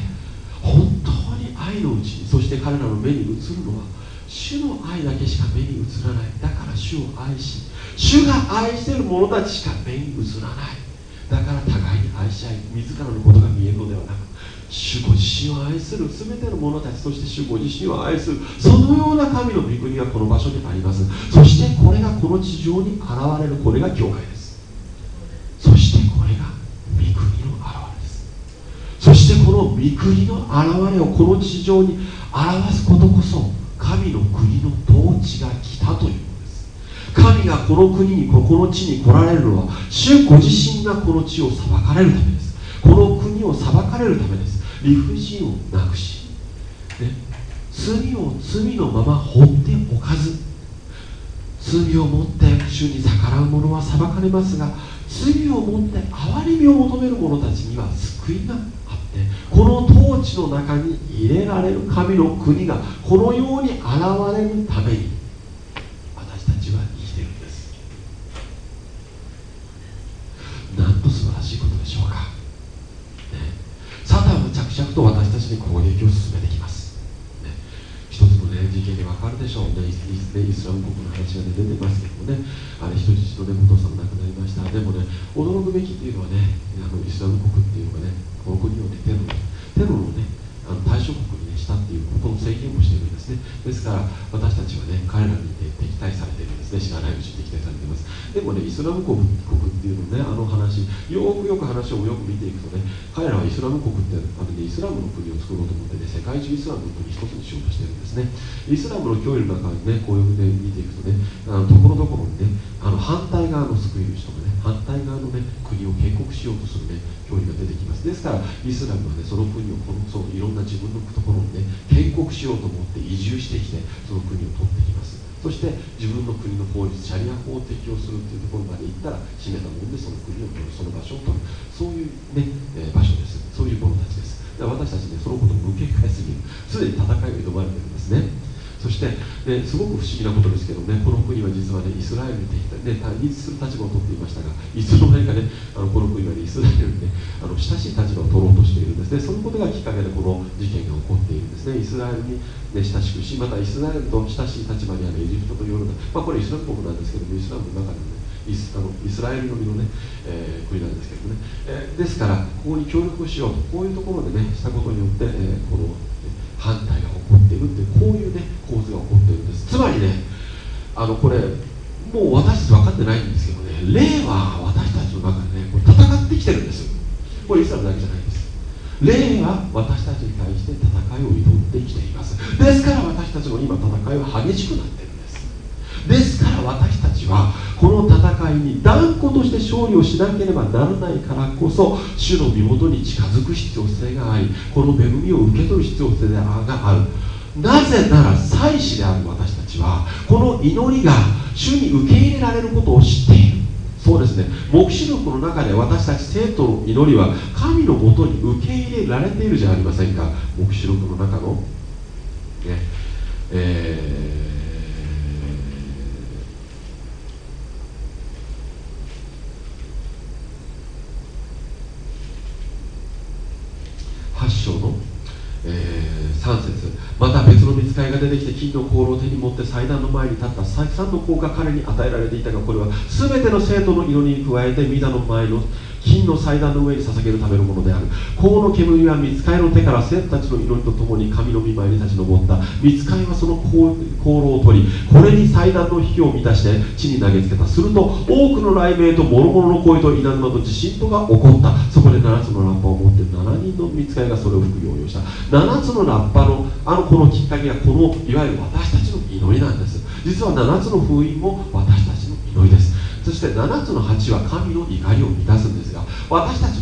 本当に愛のうちにそして彼らの目に映るのは主の愛だけしか目に映らない。だから主を愛し主が愛している者たちしか目に映らない。だから互いに愛し合い自らのことが見えるのではなく主ご自身を愛する全ての者たちそして主ご自身を愛するそのような神の御国がこの場所にあります。そしてこれがこの地上に現れるこれが教会です。そしてこれが御国の現れです。そしてこの御国の現れをこの地上に表すことこそ神の国の統治が来たというのです。神がこの国にここの地に来られるのは主ご自身がこの地を裁かれるためです。この国を裁かれるためです。理不尽をなくし、ね、罪を罪のまま放っておかず。罪を持って主に逆らう者は裁かれますが罪を持って憐れみを求める者たちには救いがこの統治の中に入れられる神の国がこのように現れるために私たちは生きているんです。なんと素晴らしいことでしょうか。サタンは着々と私たちに攻撃を進めてきます、ね、一つの、ね、事件で分かるでしょうね。イスラム国の話が、ね、出てますけどもね。あれ人質の、ね、お父さんも亡くなりました。でもね驚くべきっていうのはねあのイスラム国っていうのがねこの国を、ね、テロテロのねあの対象国に、したっていうことの宣言もしているんですね。ですから私たちはね彼らに、ね、敵対されているんですね。知らないうちに敵対されています。でもねイスラム国っていうのねあの話よくよく話をよく見ていくとね彼らはイスラム国ってあの、ね、イスラムの国を作ろうと思ってね世界中イスラムの国一つにしようとしてるんですね。イスラムの教義の中にねこういうふうに見ていくとねあのところどころにねあの反対側の救い主とかね反対側のね国を建国しようとするね教義が出てきます。ですからイスラムはねその国をこのそういろんな自分のところにね建国しようと思って移住してきてその国を取ってきます。そして自分の国の法律シャリア法を適用するっていうところまで行ったら閉めたもんでその国を取るその場所を取る。そういうね、えー、場所です。そういう者たちです。私たちねそのことを受け返すぎる。すでに戦いを挑まれてるんですね。そしてですごく不思議なことですけどねこの国は実はねイスラエルに対、ね、対立する立場を取っていましたがいつの間にかねあのこの国は、ね、イスラエルにねあの親しい立場を取ろうとしているんですね。そのことがきっかけでこの事件が起こっているんですね。イスラエルに、ね、親しくしまたイスラエルと親しい立場にあるエジプトとヨルダン、まあ、これイスラム国なんですけどもイスラムの中でもねイスあのイスラエル寄りのね、えー、国なんですけどね、えー、ですからここに協力しようとこういうところでねしたことによって、えー、この反対が起こっているってこういうね構図が起こっているんです。つまりねあのこれもう私たち分かってないんですけどね霊は私たちの中でねこれ戦ってきてるんです。これイスラムだけじゃないんです。霊は私たちに対して戦いを挑んできています。ですから私たちも今戦いは激しくなっている。ですから私たちはこの戦いに断固として勝利をしなければならないからこそ主の身元に近づく必要性がありこの恵みを受け取る必要性がある。なぜなら祭司である私たちはこの祈りが主に受け入れられることを知っている。そうですね。黙示録の中で私たち生徒の祈りは神のもとに受け入れられているじゃありませんか。黙示録の中の。ね。えー章の、えー、3節。また別の見つかりが出てきて金の香炉を手に持って祭壇の前に立った。再三の効果彼に与えられていたがこれは全ての生徒の祈りに加えて皆の前の金の祭壇の上に捧げるためのものである。香の煙は見つかりの手から生徒たちの祈りとともに神の御前に立ち上った。見つかりはその香炉を取りこれに祭壇の火を満たして地に投げつけた。すると多くの雷鳴と諸々の声と稲妻と地震とが起こった。そこで7つのラッパを持って7人の見つかりがそれを吹くようにした。7つのラッパのあのこのきっかけがこのいわゆる私たちの祈りなんです。実は7つの封印も私たちそして7つの8は神の怒りを満たすんですが私たち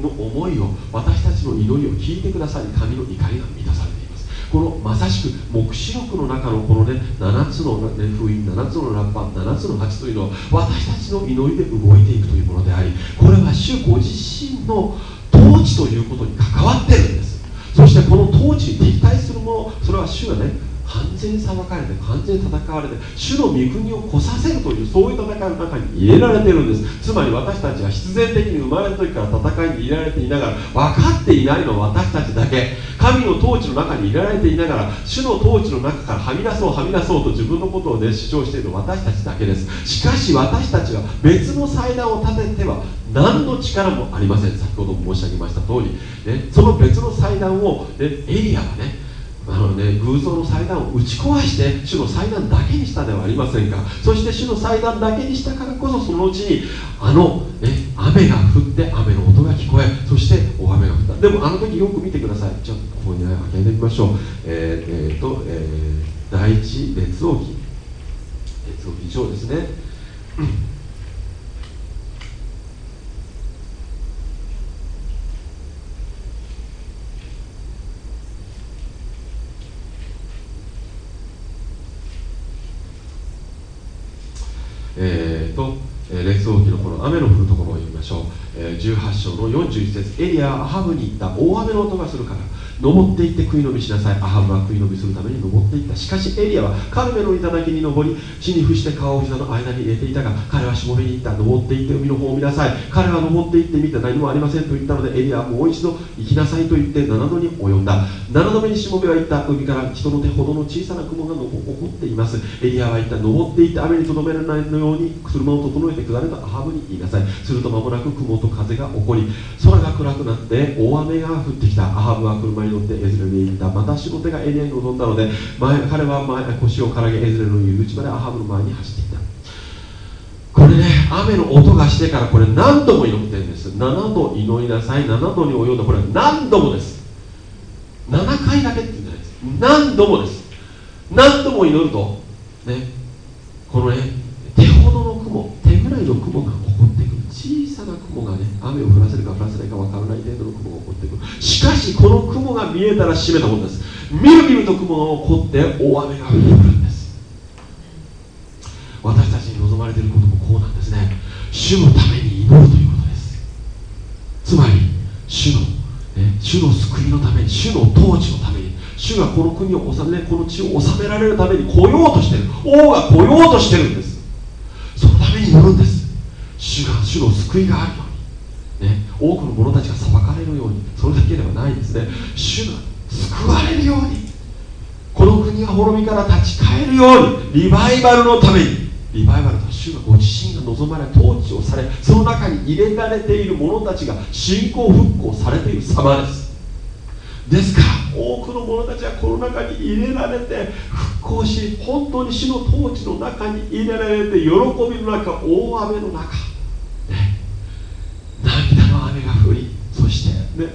の思いを私たちの祈りを聞いてくださり神の怒りが満たされています。このまさしく黙示録の中のこのね7つの、ね、封印7つのラッパ7つの8というのは私たちの祈りで動いていくというものでありこれは主ご自身の統治ということに関わってるんです。そしてこの統治に敵対するものそれは主がね完全に裁かれて完全に戦われて主の御国を来させるというそういう戦いの中に入れられているんです。つまり私たちは必然的に生まれた時から戦いに入れられていながら分かっていないのは私たちだけ。神の統治の中に入れられていながら主の統治の中からはみ出そうはみ出そうと自分のことを、ね、主張している私たちだけです。しかし私たちは別の祭壇を立てては何の力もありません。先ほども申し上げました通り、ね、その別の祭壇を、ね、エリアはねあのね、偶像の祭壇を打ち壊して主の祭壇だけにしたではありませんか。そして主の祭壇だけにしたからこそそのうちにあの、ね、雨が降って雨の音が聞こえそして大雨が降った。でもあの時よく見てください。ちょっとここに開けてみましょう。えー、えー、と、えー、第一列王記。列王記上ですね。うんえーと、え列王記のこの雨の降るところを読みましょう、えー、18章の41節エリアはアハブに行った。大雨の音がするから登っていって食い飲みしなさい。アハブは食い飲みするために登っていった。しかしエリアはカルメの頂に登り地に伏して顔を膝の間に入れていたが彼はしもべに行った。登っていって海の方を見なさい。彼は登っていってみて何もありませんと言ったのでエリアはもう一度行きなさいと言って7度に及んだ。7度目にしもべは言った。海から人の手ほどの小さな雲が起こっています。エリアは言った。登っていって雨にとどめられないように車を整えて下れとアハブに言いなさい。すると間もなく雲と風が起こり空が暗くなって大雨が降ってきた。アハブは車に乗ってエズレに行った。また仕事がエリアに臨んだので前彼は前腰をからげエズレの入り口までアハブの前に走っていた。これね雨の音がしてからこれ何度も祈ってるんです。7度祈りなさい。7度に及んだ。これは何度もです。7回だけって言うんじゃないです。何度もです。何度も祈るとねこのねの雲が起こってくる。小さな雲がね雨を降らせるか降らせないか分からない程度の雲が起こってくる。しかしこの雲が見えたら閉めたものです。みるみると雲が起こって大雨が降るんです。私たちに望まれていることもこうなんですね。主のために祈るということです。つまり主の、ね、主の救いのために主の統治のために主がこの国を治めこの地を治められるために来ようとしてる。王が来ようとしてるんです。そのために祈るんです。主が主の救いがあるように、ね、多くの者たちが裁かれるように。それだけではないですね。主が救われるように。この国が滅びから立ち返るように。リバイバルのために。リバイバルとは主がご自身が望まれ統治をされその中に入れられている者たちが信仰復興されている様です。ですから多くの者たちはこの中に入れられて復興し本当に主の統治の中に入れられて喜びの中大雨の中、ね、涙の雨が降りそしてね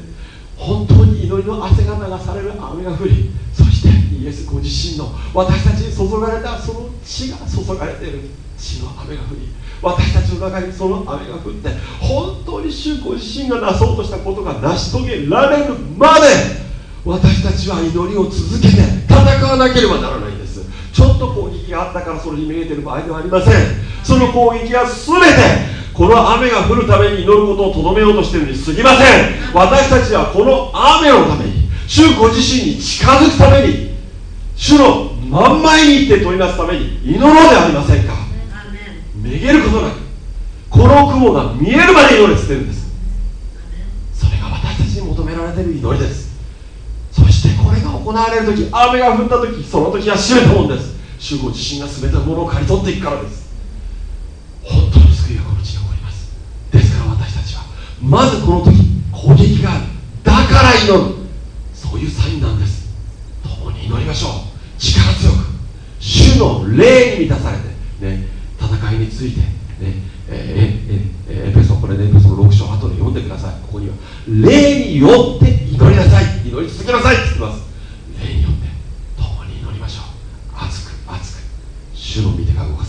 本当に祈りの汗が流される雨が降りそしてイエスご自身の私たちに注がれたその血が注がれている血の雨が降り私たちの中にその雨が降って本当に主ご自身がなそうとしたことが成し遂げられるまで私たちは祈りを続けて戦わなければならないんです。ちょっと攻撃があったからそれにめげてる場合ではありません。その攻撃は全てこの雨が降るために祈ることをとどめようとしてるに過ぎません。私たちはこの雨のために主ご自身に近づくために主の真ん前に行って取りなすために祈ろうではありませんか。めげることなくこの雲が見えるまで祈れってるんです。それが私たちに求められている祈りです。行われる時雨が降った時その時は閉めたもんです。主ご自身が全てのものを刈り取っていくからです。本当の救いがこの地に起こります。ですから私たちはまずこの時攻撃がある。だから祈る。そういうサインなんです。共に祈りましょう。力強く。主の霊に満たされて、ね、戦いについて、ねえー、えー、エペソこれねエペソの6章後で読んでください。ここには霊によって祈りなさい。祈り続けなさいって言ってます。主の御手が動か